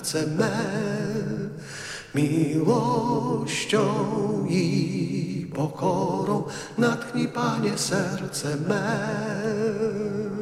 serce me miłością i pokorą. Natchnij, Panie, serce me.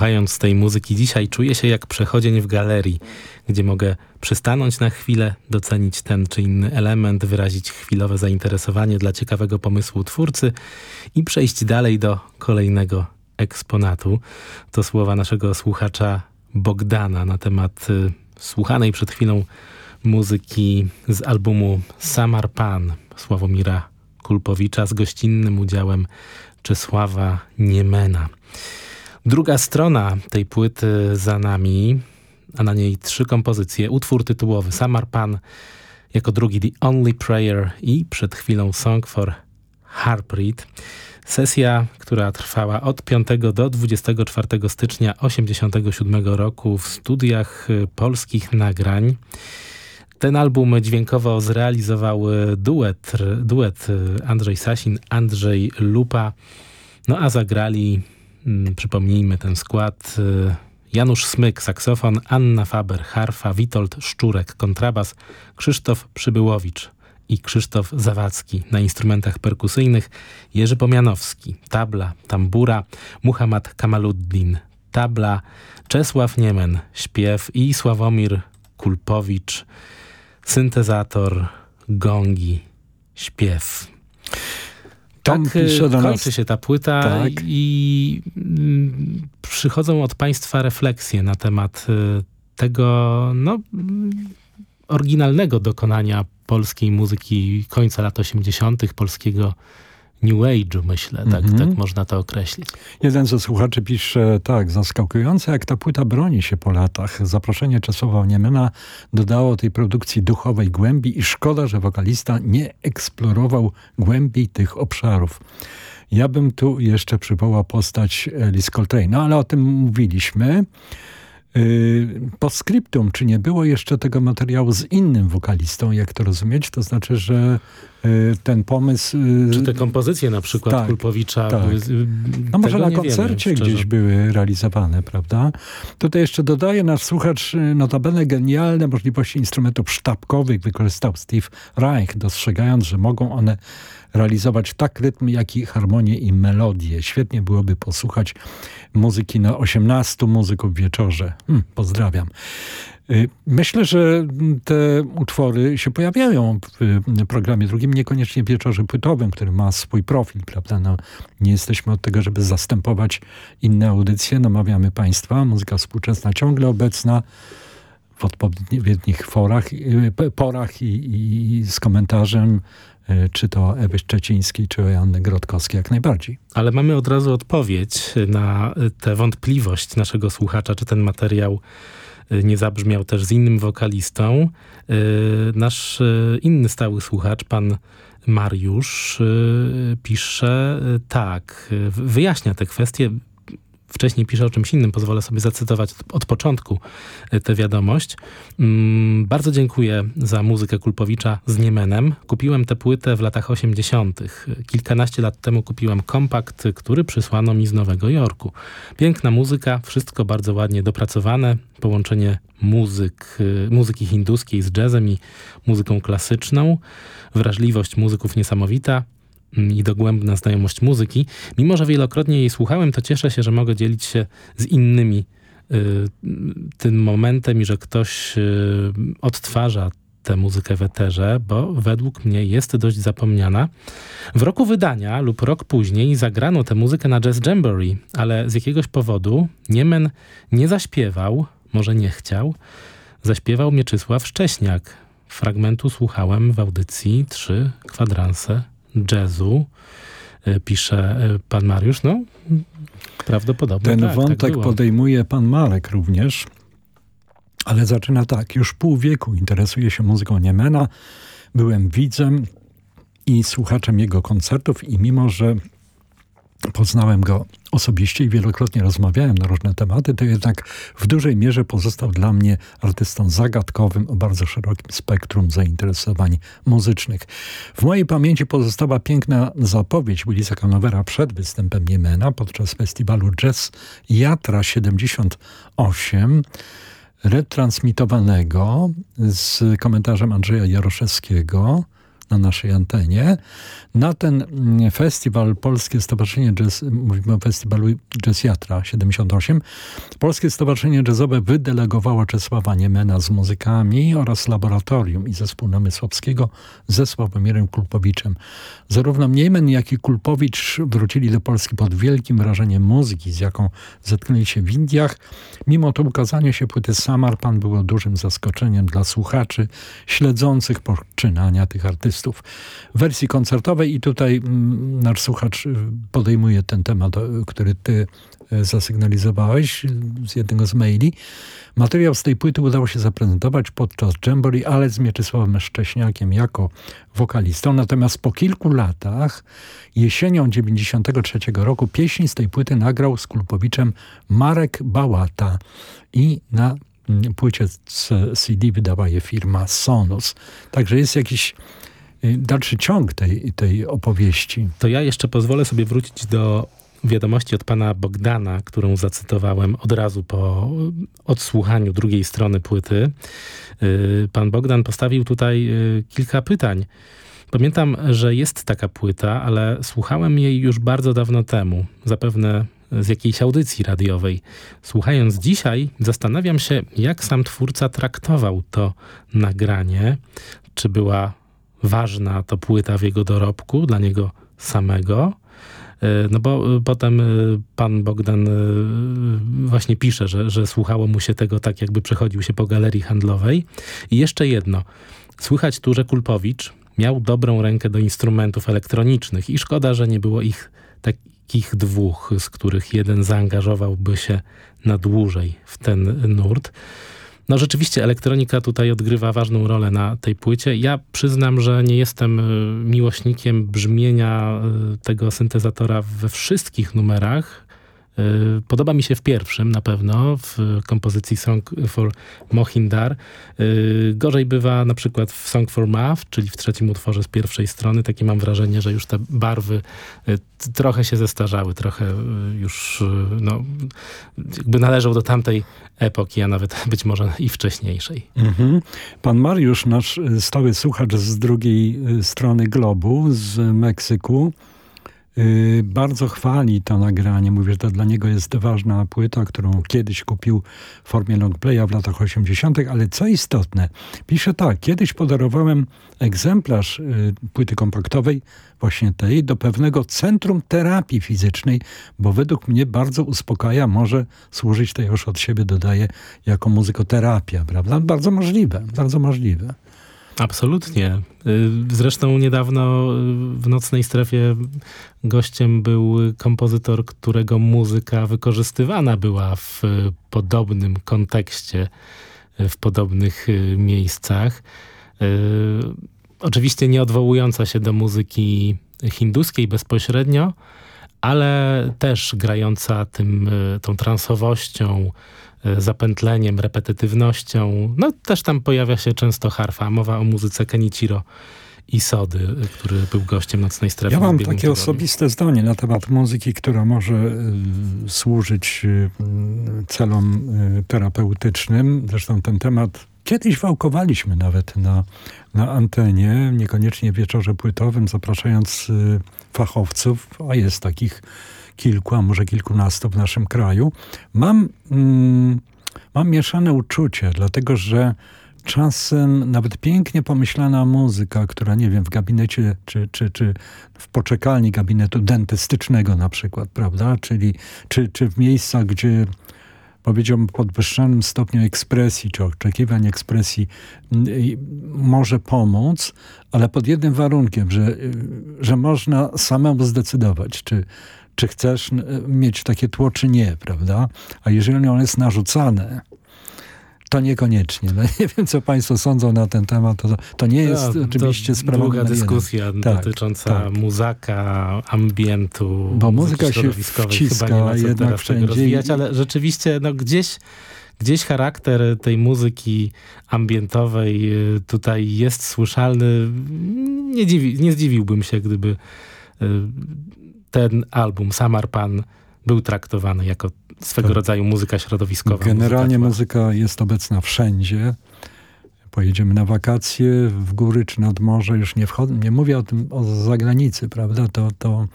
Słuchając tej muzyki dzisiaj czuję się jak przechodzień w galerii, gdzie mogę przystanąć na chwilę, docenić ten czy inny element, wyrazić chwilowe zainteresowanie dla ciekawego pomysłu twórcy i przejść dalej do kolejnego eksponatu. To słowa naszego słuchacza Bogdana na temat y, słuchanej przed chwilą muzyki z albumu Samar Pan Sławomira Kulpowicza z gościnnym udziałem Czesława Niemena. Druga strona tej płyty za nami, a na niej trzy kompozycje. Utwór tytułowy Samar Pan, jako drugi The Only Prayer i przed chwilą Song for Harpreet. Sesja, która trwała od 5 do 24 stycznia 1987 roku w studiach polskich nagrań. Ten album dźwiękowo zrealizował duet, duet Andrzej Sasin, Andrzej Lupa, no a zagrali przypomnijmy ten skład. Y, Janusz Smyk, saksofon, Anna Faber, harfa, Witold Szczurek, kontrabas, Krzysztof Przybyłowicz i Krzysztof Zawadzki na instrumentach perkusyjnych, Jerzy Pomianowski, tabla, tambura, Muhammad Kamaluddin, tabla, Czesław Niemen, śpiew i Sławomir Kulpowicz, syntezator, gongi, śpiew tak kończy się ta płyta tak. i mm, przychodzą od państwa refleksje na temat y, tego no, oryginalnego dokonania polskiej muzyki końca lat 80., polskiego New Age'u, myślę, tak, mm -hmm. tak można to określić. Jeden ze słuchaczy pisze tak, zaskakujące jak ta płyta broni się po latach. Zaproszenie Czesława Niemena dodało tej produkcji duchowej głębi i szkoda, że wokalista nie eksplorował głębiej tych obszarów. Ja bym tu jeszcze przywołał postać Liz Coltrane, no ale o tym mówiliśmy. Yy, postscriptum, czy nie było jeszcze tego materiału z innym wokalistą, jak to rozumieć? To znaczy, że yy, ten pomysł... Yy, czy te kompozycje na przykład tak, Kulpowicza tak. były... No może na koncercie wiemy, gdzieś były realizowane, prawda? Tutaj jeszcze dodaje nasz słuchacz notabene genialne możliwości instrumentów sztabkowych wykorzystał Steve Reich, dostrzegając, że mogą one realizować tak rytm, jak i harmonię i melodię. Świetnie byłoby posłuchać muzyki na 18 muzyków wieczorze. Hmm, pozdrawiam. Y, myślę, że te utwory się pojawiają w programie drugim, niekoniecznie wieczorze płytowym, który ma swój profil, prawda? No, nie jesteśmy od tego, żeby zastępować inne audycje. Namawiamy Państwa. Muzyka współczesna ciągle obecna w odpowiednich forach, y, porach i, i z komentarzem czy to Ewy Szczecińskiej, czy Joanny Grodkowskiej, jak najbardziej. Ale mamy od razu odpowiedź na tę wątpliwość naszego słuchacza, czy ten materiał e, nie zabrzmiał też z innym wokalistą. E, nasz inny stały słuchacz, pan Mariusz, pisze tak, wyjaśnia tę kwestię. Wcześniej pisze o czymś innym, pozwolę sobie zacytować od początku e, tę wiadomość. Mm, bardzo dziękuję za muzykę Kulpowicza z Niemenem. Kupiłem tę płytę w latach 80. Kilkanaście lat temu kupiłem kompakt, który przysłano mi z Nowego Jorku. Piękna muzyka, wszystko bardzo ładnie dopracowane, połączenie muzyk, e, muzyki hinduskiej z jazzem i muzyką klasyczną, wrażliwość muzyków niesamowita, i dogłębna znajomość muzyki. Mimo, że wielokrotnie jej słuchałem, to cieszę się, że mogę dzielić się z innymi y, tym momentem i że ktoś y, odtwarza tę muzykę w eterze, bo według mnie jest dość zapomniana. W roku wydania lub rok później zagrano tę muzykę na Jazz Jamboree, ale z jakiegoś powodu Niemen nie zaśpiewał, może nie chciał, zaśpiewał Mieczysław Szcześniak. Fragmentu słuchałem w audycji Trzy kwadranse jazzu, e, pisze e, pan Mariusz. No, prawdopodobnie Ten tak, wątek tak podejmuje pan Marek również, ale zaczyna tak. Już pół wieku interesuje się muzyką Niemena. Byłem widzem i słuchaczem jego koncertów i mimo, że poznałem go osobiście i wielokrotnie rozmawiałem na różne tematy, to jednak w dużej mierze pozostał dla mnie artystą zagadkowym o bardzo szerokim spektrum zainteresowań muzycznych. W mojej pamięci pozostała piękna zapowiedź Willisa Canovera przed występem Niemena podczas festiwalu Jazz Jatra 78 retransmitowanego z komentarzem Andrzeja Jaroszewskiego na naszej antenie. Na ten mm, festiwal Polskie Stowarzyszenie Jazz, mówimy o festiwalu Jazz Jatra 78, Polskie Stowarzyszenie Jazzowe wydelegowało Czesława Niemena z muzykami oraz laboratorium i zespół Namysłowskiego ze Sławomirem Kulpowiczem. Zarówno Niemen, jak i Kulpowicz wrócili do Polski pod wielkim wrażeniem muzyki, z jaką zetknęli się w Indiach. Mimo to ukazanie się płyty Samarpan było dużym zaskoczeniem dla słuchaczy śledzących poczynania tych artystów. W wersji koncertowej i tutaj mm, nasz słuchacz y, podejmuje ten temat, który ty y, zasygnalizowałeś z jednego z maili. Materiał z tej płyty udało się zaprezentować podczas Jamboree, ale z Mieczysławem Szcześniakiem jako wokalistą. Natomiast po kilku latach, jesienią 93 roku, pieśń z tej płyty nagrał z Kulpowiczem Marek Bałata i na mm, płycie CD wydała je firma Sonus. Także jest jakiś y, dalszy ciąg tej, tej opowieści. To ja jeszcze pozwolę sobie wrócić do wiadomości od pana Bogdana, którą zacytowałem od razu po odsłuchaniu drugiej strony płyty. Y, pan Bogdan postawił tutaj y, kilka pytań. Pamiętam, że jest taka płyta, ale słuchałem jej już bardzo dawno temu, zapewne z jakiejś audycji radiowej. Słuchając dzisiaj, zastanawiam się, jak sam twórca traktował to nagranie. Czy była ważna to płyta w jego dorobku dla niego samego, E, no bo e, potem e, pan Bogdan właśnie pisze, że, że słuchało mu się tego tak, jakby przechodził się po galerii handlowej. I jeszcze jedno. Słychać tu, że Kulpowicz miał dobrą rękę do instrumentów elektronicznych i szkoda, że nie było ich takich dwóch, z których jeden zaangażowałby się na dłużej w ten nurt. No rzeczywiście elektronika tutaj odgrywa ważną rolę na tej płycie. Ja przyznam, że nie jestem y, miłośnikiem brzmienia y, tego syntezatora we wszystkich numerach. Y, podoba mi się w pierwszym na pewno, w kompozycji Song for Mohindar. Y, gorzej bywa na przykład w Song for Math, czyli w trzecim utworze z pierwszej strony. Takie mam wrażenie, że już te barwy y, trochę się zestarzały, trochę już no, jakby należą do tamtej epoki, a nawet być może i wcześniejszej. Mhm. Pan Mariusz, nasz stały słuchacz z drugiej strony globu, z Meksyku, bardzo chwali to nagranie. Mówi, że to dla niego jest ważna płyta, którą kiedyś kupił w formie longplaya w latach 80., ale co istotne, pisze tak, kiedyś podarowałem egzemplarz y, płyty kompaktowej, właśnie tej, do pewnego centrum terapii fizycznej, bo według mnie bardzo uspokaja, może służyć, to już od siebie dodaję, jako muzykoterapia, prawda? Bardzo możliwe, bardzo możliwe. Absolutnie. Y, zresztą niedawno y, w Nocnej Strefie gościem był kompozytor, którego muzyka wykorzystywana była w podobnym kontekście, y, w podobnych miejscach. Oczywiście nie odwołująca się do muzyki hinduskiej bezpośrednio, ale też grająca tym, e, tą transowością, e, zapętleniem, repetytywnością. No też tam pojawia się często harfa. Mowa o muzyce Kenichiro i Sody, który był gościem Nocnej Strefy. Ja mam takie tygodniu. osobiste zdanie na temat muzyki, która może y, służyć y, celom y, terapeutycznym. Zresztą ten temat kiedyś wałkowaliśmy nawet na, na antenie, niekoniecznie wieczorze płytowym, zapraszając fachowców, a jest takich kilku, a może kilkunastu w naszym kraju. Mam, mm, mam mieszane uczucie, dlatego że czasem nawet pięknie pomyślana muzyka, która nie wiem, w gabinecie czy, czy, czy w poczekalni gabinetu dentystycznego na przykład, prawda? Czyli, czy, czy w miejscach, gdzie powiedziałbym podwyższonym stopniu ekspresji, czy oczekiwań ekspresji może pomóc, ale pod jednym warunkiem, że, że można samemu zdecydować, czy, czy chcesz mieć takie tło, czy nie, prawda? A jeżeli ono jest narzucane, to niekoniecznie. No, nie wiem, co państwo sądzą na ten temat. To, to nie jest no, oczywiście sprawa Długa dyskusja tak, dotycząca tak. muzaka, ambientu, Bo muzyka się wciska Chyba nie ma co jednak wszędzie. rozwijać, ale rzeczywiście no, gdzieś gdzieś charakter tej muzyki ambientowej y, tutaj jest słyszalny. Nie, dziwi, nie zdziwiłbym się, gdyby y, ten album Samarpan był traktowany jako swego tak. rodzaju muzyka środowiskowa. Generalnie muzyka, muzyka jest obecna wszędzie. Pojedziemy na wakacje w góry czy nad morze, już nie, wchodzę, nie mówię o tym o zagranicy, prawda? To, to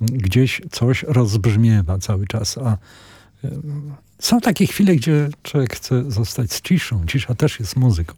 gdzieś coś rozbrzmiewa cały czas, a są takie chwile, gdzie człowiek chce zostać z ciszą. Cisza też jest muzyką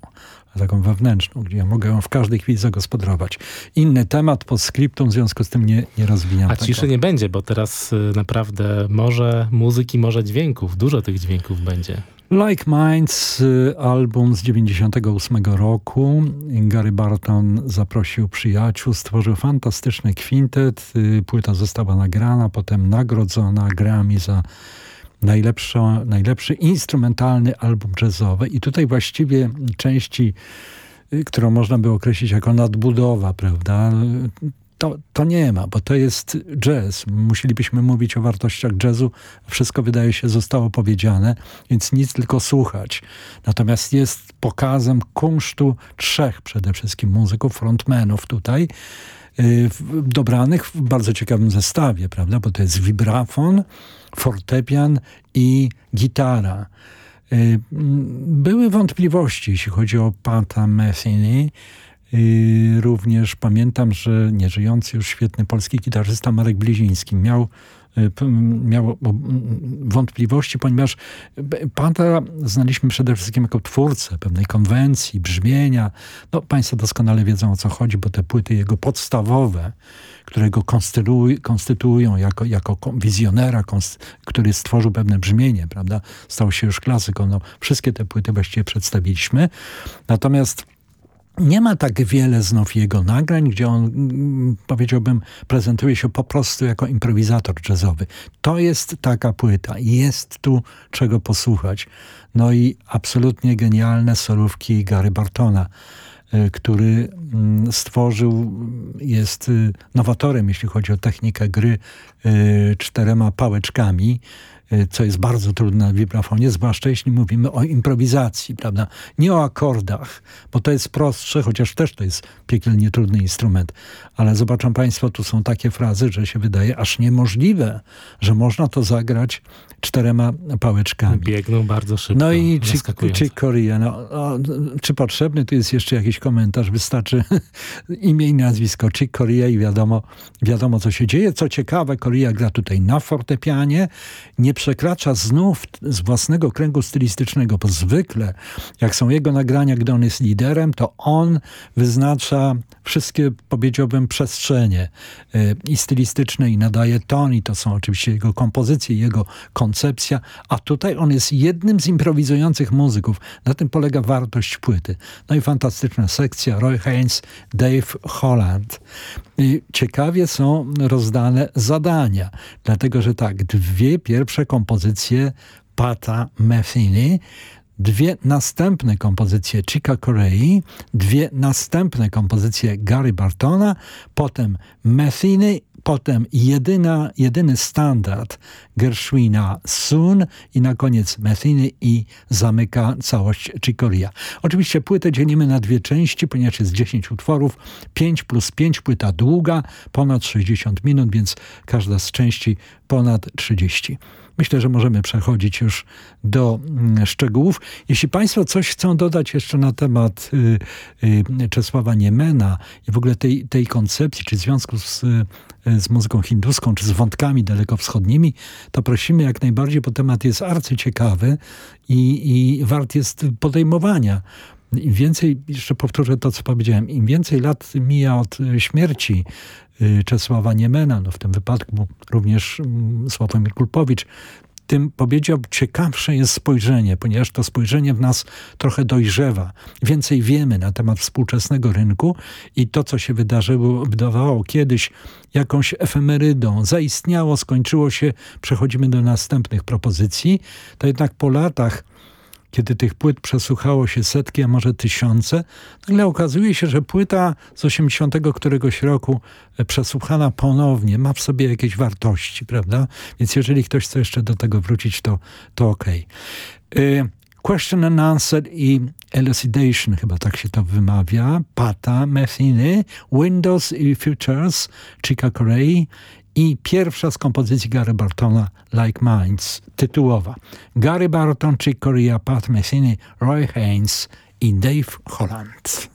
taką wewnętrzną, gdzie ja mogę ją w każdej chwili zagospodarować. Inny temat pod skryptum, w związku z tym nie, nie rozwijam A ciszy nie będzie, bo teraz y, naprawdę może muzyki, może dźwięków, dużo tych dźwięków będzie. Like Minds, y, album z 98 roku. Gary Barton zaprosił przyjaciół, stworzył fantastyczny kwintet. Y, płyta została nagrana, potem nagrodzona Grammy za najlepsza, najlepszy instrumentalny album jazzowy i tutaj właściwie części, y, którą można by określić jako nadbudowa, prawda, to, to nie ma, bo to jest jazz. Musielibyśmy mówić o wartościach jazzu. Wszystko wydaje się zostało powiedziane, więc nic tylko słuchać. Natomiast jest pokazem kunsztu trzech przede wszystkim muzyków, frontmenów tutaj, dobranych w bardzo ciekawym zestawie, prawda, bo to jest vibrafon, fortepian i gitara. Y, były wątpliwości, jeśli chodzi o Pata Metheny. Y, również pamiętam, że nieżyjący już świetny polski gitarzysta Marek Bliziński miał Y, miał wątpliwości, ponieważ Panta znaliśmy przede wszystkim jako twórcę pewnej konwencji, brzmienia. No, państwo doskonale wiedzą o co chodzi, bo te płyty jego podstawowe, które go konstytuują jako, jako wizjonera, który stworzył pewne brzmienie, prawda? Stał się już klasyką. No, wszystkie te płyty właściwie przedstawiliśmy. Natomiast nie ma tak wiele znów jego nagrań, gdzie on, mm, powiedziałbym, prezentuje się po prostu jako improwizator jazzowy. To jest taka płyta. Jest tu czego posłuchać. No i absolutnie genialne solówki Gary Bartona, y, który mm, stworzył, jest y, nowatorem, jeśli chodzi o technikę gry y, czterema pałeczkami, Y, co jest bardzo trudne na wibrafonie, zwłaszcza jeśli mówimy o improwizacji, prawda? Nie o akordach, bo to jest prostsze, chociaż też to jest piekielnie trudny instrument. Ale zobaczą Państwo, tu są takie frazy, że się wydaje aż niemożliwe, że można to zagrać czterema pałeczkami. Biegną bardzo szybko. No i czy Korea, no, o, czy potrzebny tu jest jeszcze jakiś komentarz? Wystarczy imię i nazwisko Chick Korea i wiadomo, wiadomo co się dzieje. Co ciekawe, Korea gra tutaj na fortepianie, nie przekracza znów z własnego kręgu stylistycznego, bo zwykle jak są jego nagrania, gdy on jest liderem, to on wyznacza wszystkie, powiedziałbym, przestrzenie y, i stylistyczne i nadaje ton i to są oczywiście jego kompozycje, jego koncepcja, a tutaj on jest jednym z improwizujących muzyków. Na tym polega wartość płyty. No i fantastyczna sekcja, Roy Haynes, Dave Holland. I ciekawie są rozdane zadania, dlatego że tak, dwie pierwsze kompozycje Pata Metheny dwie następne kompozycje Chica Corei, dwie następne kompozycje Gary Bartona, potem Metheny potem jedyna, jedyny standard Gershwina Sun i na koniec Metheny i zamyka całość Chicoria. Oczywiście płytę dzielimy na dwie części, ponieważ jest 10 utworów, 5 plus 5, płyta długa, ponad 60 minut, więc każda z części ponad 30. Myślę, że możemy przechodzić już do mm, szczegółów. Jeśli Państwo coś chcą dodać jeszcze na temat y, y, Czesława Niemena i w ogóle tej, tej koncepcji, czy związku z, y, z muzyką hinduską, czy z wątkami dalekowschodnimi, to prosimy jak najbardziej, bo temat jest arcyciekawy i, i wart jest podejmowania. Im więcej, jeszcze powtórzę to, co powiedziałem, im więcej lat mija od śmierci Y, Czesława Niemena, no w tym wypadku również mm, Sławomir Kulpowicz, tym powiedział, ciekawsze jest spojrzenie, ponieważ to spojrzenie w nas trochę dojrzewa. Więcej wiemy na temat współczesnego rynku i to, co się wydarzyło, wydawało kiedyś jakąś efemerydą, zaistniało, skończyło się, przechodzimy do następnych propozycji, to jednak po latach kiedy tych płyt przesłuchało się setki, a może tysiące, nagle okazuje się, że płyta z 80 któregoś roku e, przesłuchana ponownie ma w sobie jakieś wartości, prawda? Więc jeżeli ktoś chce jeszcze do tego wrócić, to, to okej. Okay. Question and Answer i Elucidation, chyba tak się to wymawia, Pata, Metheny, Windows i Futures, Chica Corey i pierwsza z kompozycji Gary Bartona Like Minds, tytułowa. Gary Barton, Chick Corea, Pat Messini, Roy Haynes i Dave Holland.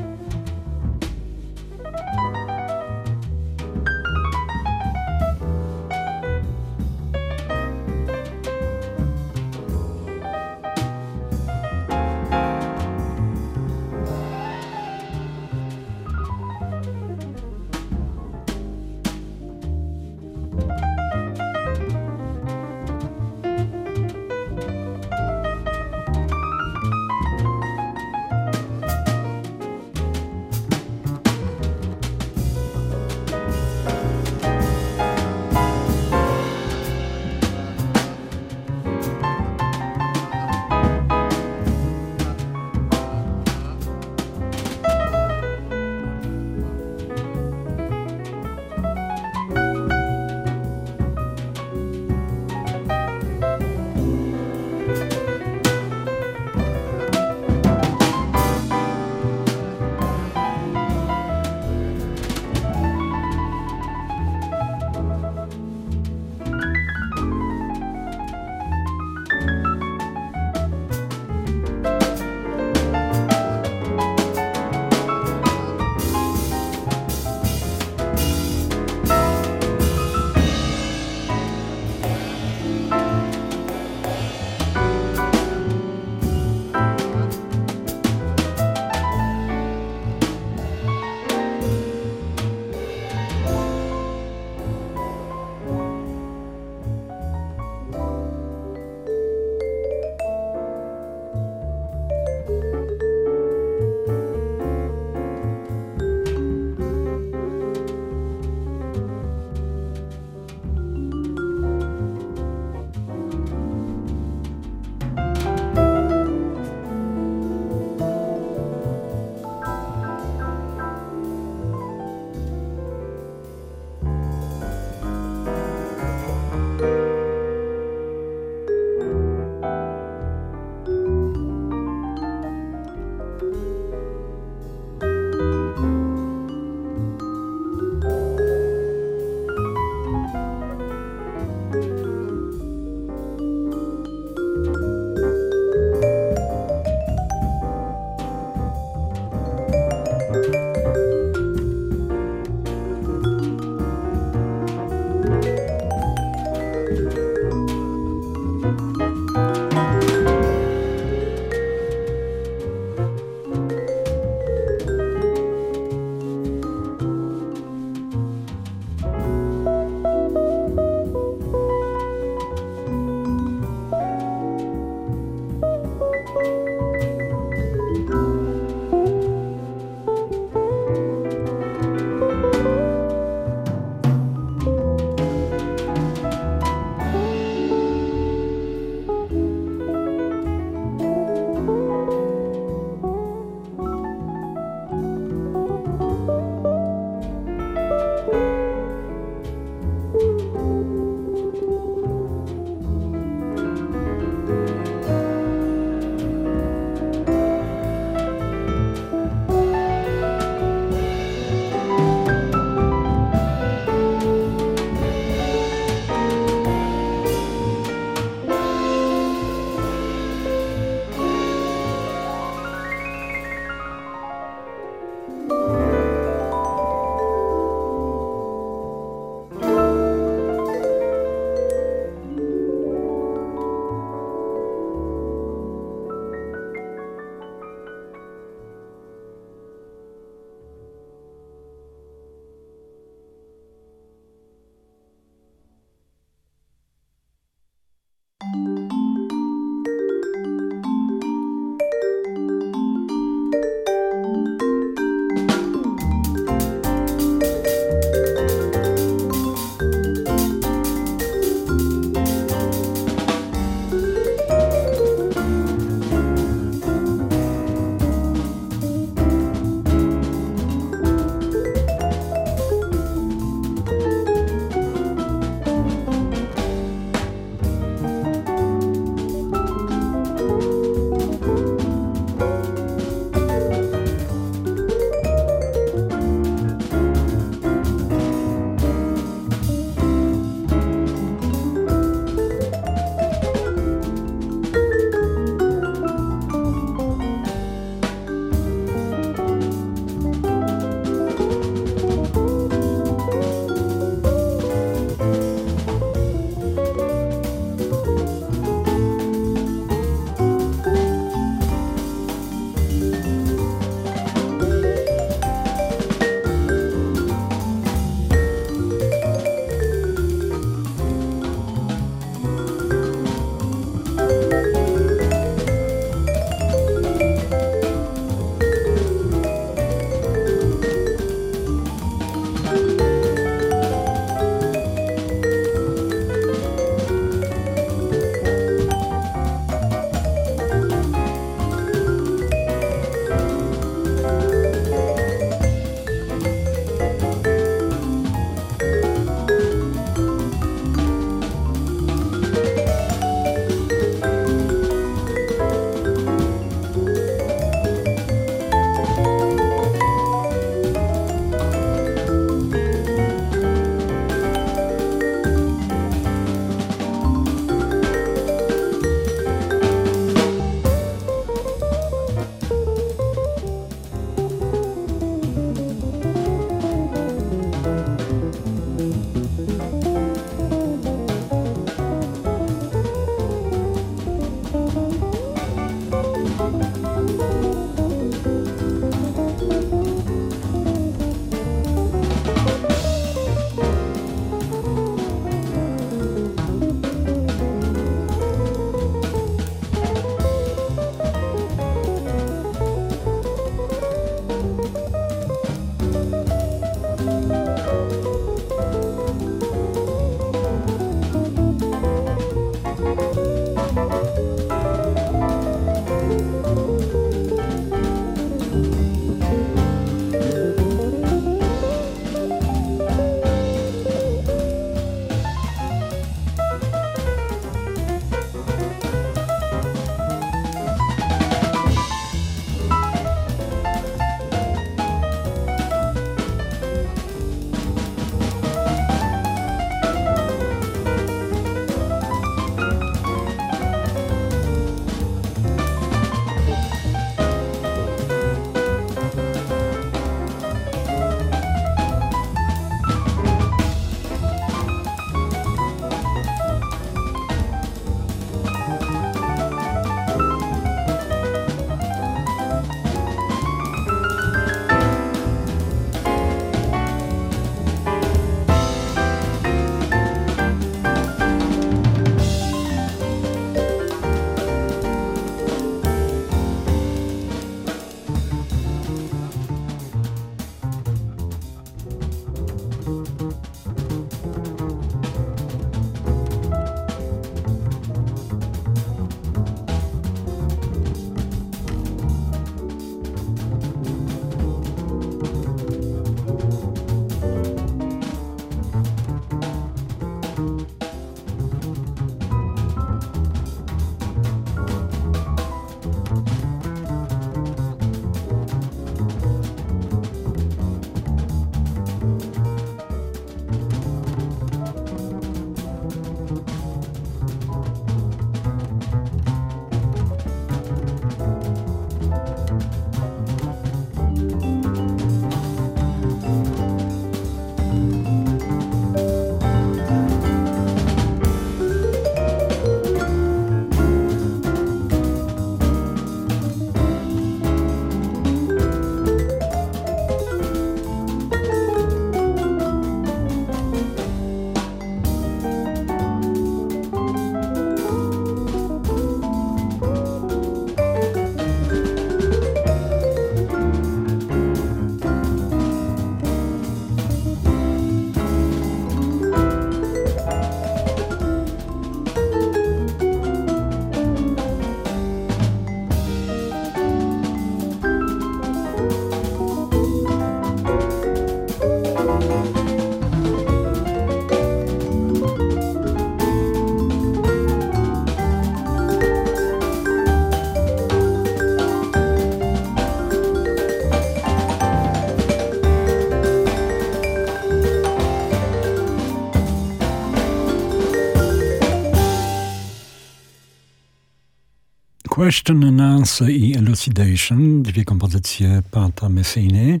Question and Answer i Elucidation, dwie kompozycje Pata Messiny,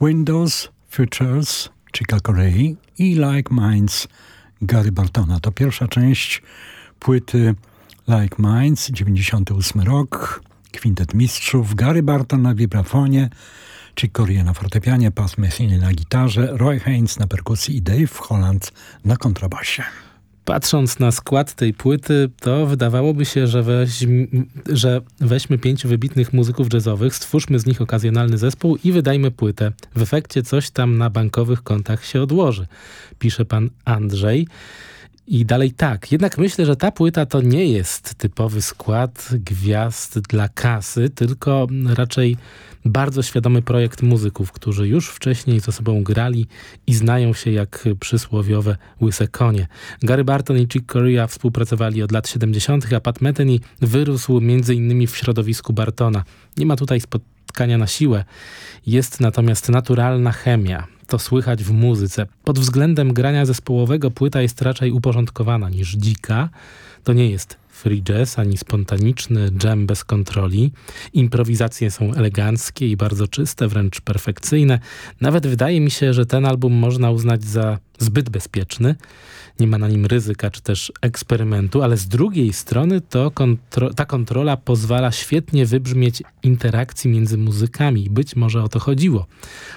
Windows, Futures, Chicago Ray i Like Minds Gary Bartona. To pierwsza część płyty Like Minds, 98 rok, kwintet mistrzów, Gary Barton na vibrafonie, Chick Corea na fortepianie, Pat Messiny na gitarze, Roy Haynes na perkusji i Dave Holland na kontrabasie. Patrząc na skład tej płyty, to wydawałoby się, że, że weźmy pięciu wybitnych muzyków jazzowych, stwórzmy z nich okazjonalny zespół i wydajmy płytę. W efekcie coś tam na bankowych kontach się odłoży, pisze pan Andrzej. I dalej tak. Jednak myślę, że ta płyta to nie jest typowy skład gwiazd dla kasy, tylko raczej bardzo świadomy projekt muzyków, którzy już wcześniej ze sobą grali i znają się jak przysłowiowe łyse konie. Gary Barton i Chick Corea współpracowali od lat 70., a Pat Metheny wyrósł m.in. w środowisku Bartona. Nie ma tutaj spotkania na siłę, jest natomiast naturalna chemia to słychać w muzyce. Pod względem grania zespołowego płyta jest raczej uporządkowana niż dzika. To nie jest free jazz, ani spontaniczny jam bez kontroli. Improwizacje są eleganckie i bardzo czyste, wręcz perfekcyjne. Nawet wydaje mi się, że ten album można uznać za zbyt bezpieczny nie ma na nim ryzyka czy też eksperymentu, ale z drugiej strony to kontro ta kontrola pozwala świetnie wybrzmieć interakcji między muzykami i być może o to chodziło.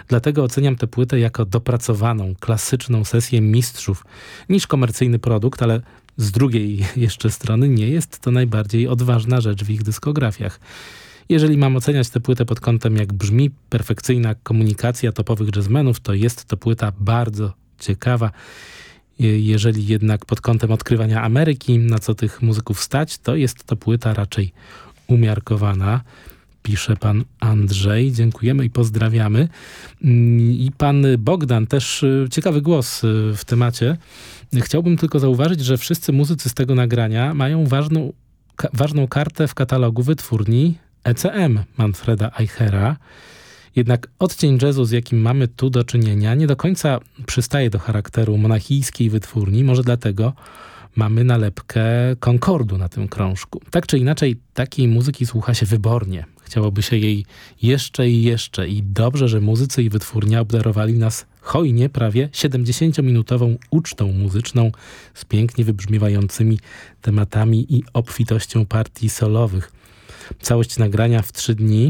Dlatego oceniam tę płytę jako dopracowaną, klasyczną sesję mistrzów niż komercyjny produkt, ale z drugiej jeszcze strony nie jest to najbardziej odważna rzecz w ich dyskografiach. Jeżeli mam oceniać tę płytę pod kątem jak brzmi perfekcyjna komunikacja topowych jazzmenów, to jest to płyta bardzo ciekawa jeżeli jednak pod kątem odkrywania Ameryki, na co tych muzyków stać, to jest to płyta raczej umiarkowana. Pisze pan Andrzej. Dziękujemy i pozdrawiamy. I pan Bogdan, też y, ciekawy głos y, w temacie. Chciałbym tylko zauważyć, że wszyscy muzycy z tego nagrania mają ważną, ważną kartę w katalogu wytwórni ECM Manfreda Eichera. Jednak odcień jazzu, z jakim mamy tu do czynienia, nie do końca przystaje do charakteru monachijskiej wytwórni. Może dlatego mamy nalepkę Concordu na tym krążku. Tak czy inaczej, takiej muzyki słucha się wybornie. Chciałoby się jej jeszcze i jeszcze i dobrze, że muzycy i wytwórnia obdarowali nas hojnie prawie 70-minutową ucztą muzyczną z pięknie wybrzmiewającymi tematami i obfitością partii solowych. Całość nagrania w trzy dni